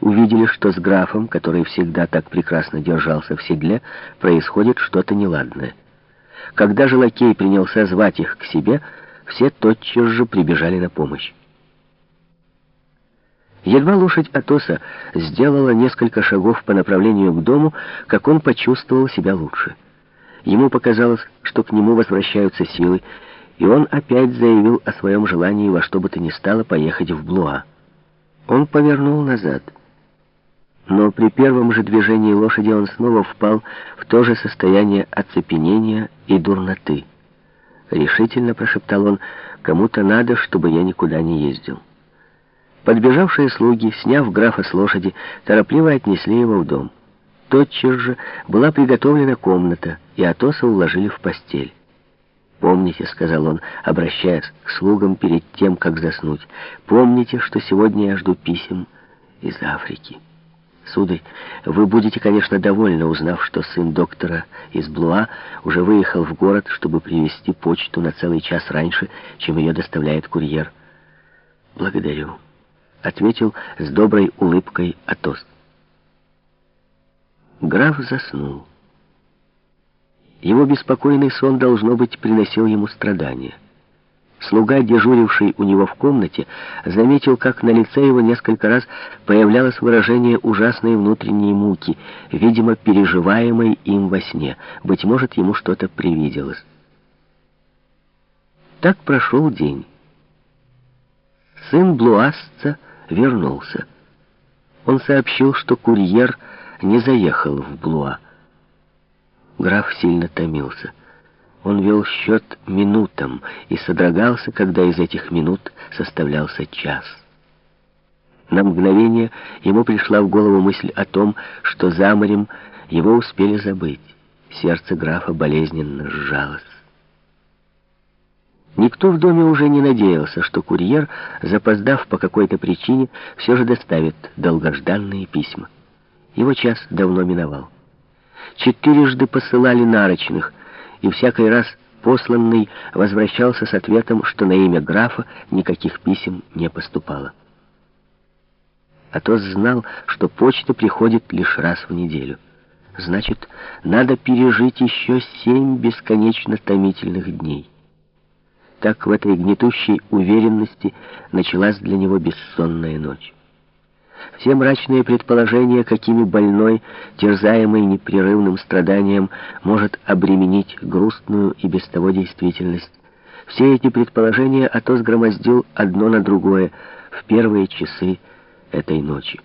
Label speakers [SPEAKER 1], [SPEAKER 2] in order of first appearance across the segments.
[SPEAKER 1] увидели, что с графом, который всегда так прекрасно держался в седле, происходит что-то неладное. Когда же лакей принялся звать их к себе, все тотчас же прибежали на помощь. Едва лошадь Атоса сделала несколько шагов по направлению к дому, как он почувствовал себя лучше. Ему показалось, что к нему возвращаются силы, и он опять заявил о своем желании во что бы то ни стало поехать в Блуа. Он повернул назад. Но при первом же движении лошади он снова впал в то же состояние оцепенения и дурноты. Решительно прошептал он, кому-то надо, чтобы я никуда не ездил. Подбежавшие слуги, сняв графа с лошади, торопливо отнесли его в дом. Тотчас же была приготовлена комната, и Атоса уложили в постель. «Помните», — сказал он, обращаясь к слугам перед тем, как заснуть, «помните, что сегодня я жду писем из Африки». Сударь, вы будете, конечно, довольны, узнав, что сын доктора из Блуа уже выехал в город, чтобы привезти почту на целый час раньше, чем ее доставляет курьер. Благодарю, — ответил с доброй улыбкой Атос. Граф заснул. Его беспокойный сон, должно быть, приносил ему страдания. Слуга, дежуривший у него в комнате, заметил, как на лице его несколько раз появлялось выражение ужасной внутренней муки, видимо, переживаемой им во сне. Быть может, ему что-то привиделось. Так прошел день. Сын Блуасца вернулся. Он сообщил, что курьер не заехал в Блуа. Граф сильно томился. Он вел счет минутам и содрогался, когда из этих минут составлялся час. На мгновение ему пришла в голову мысль о том, что за морем его успели забыть. Сердце графа болезненно сжалось. Никто в доме уже не надеялся, что курьер, запоздав по какой-то причине, все же доставит долгожданные письма. Его час давно миновал. Четырежды посылали нарочных, и всякий раз посланный возвращался с ответом, что на имя графа никаких писем не поступало. Атос знал, что почта приходит лишь раз в неделю. Значит, надо пережить еще семь бесконечно томительных дней. Так в этой гнетущей уверенности началась для него бессонная ночь. Все мрачные предположения, какими больной, терзаемый непрерывным страданием, может обременить грустную и без того действительность, все эти предположения Атос громоздил одно на другое в первые часы этой ночи.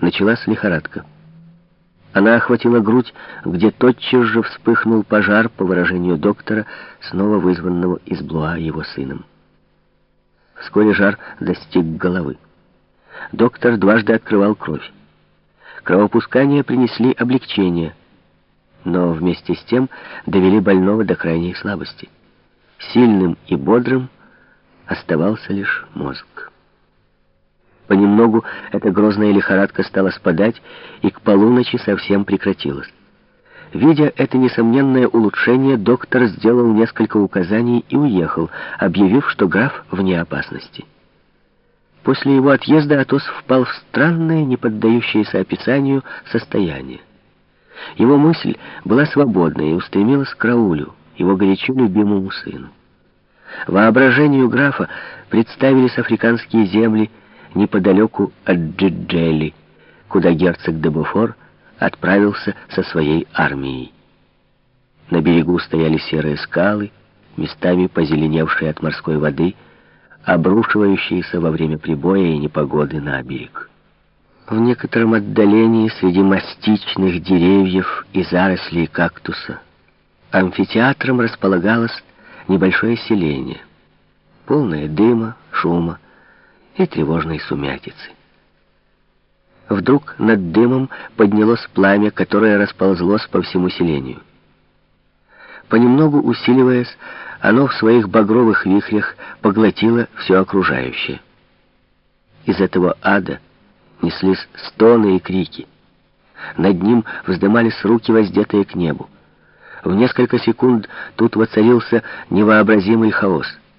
[SPEAKER 1] Началась лихорадка. Она охватила грудь, где тотчас же вспыхнул пожар, по выражению доктора, снова вызванного из Блуа его сыном. Вскоре жар достиг головы. Доктор дважды открывал кровь. Кровопускания принесли облегчение, но вместе с тем довели больного до крайней слабости. Сильным и бодрым оставался лишь мозг. Понемногу эта грозная лихорадка стала спадать, и к полуночи совсем прекратилась. Видя это несомненное улучшение, доктор сделал несколько указаний и уехал, объявив, что граф вне опасности. После его отъезда Атос впал в странное, не поддающееся описанию, состояние. Его мысль была свободна и устремилась к Раулю, его горячо любимому сыну. Воображению графа представились африканские земли, неподалеку от Джиджели, куда герцог де Буфор отправился со своей армией. На берегу стояли серые скалы, местами позеленевшие от морской воды, обрушивающиеся во время прибоя и непогоды на берег. В некотором отдалении среди мастичных деревьев и зарослей кактуса амфитеатром располагалось небольшое селение, полное дыма, шума, и тревожной сумятицы. Вдруг над дымом поднялось пламя, которое расползлось по всему селению. Понемногу усиливаясь, оно в своих багровых вихрях поглотило все окружающее. Из этого ада неслись стоны и крики. Над ним вздымались руки, воздетые к небу. В несколько секунд тут воцарился невообразимый хаос —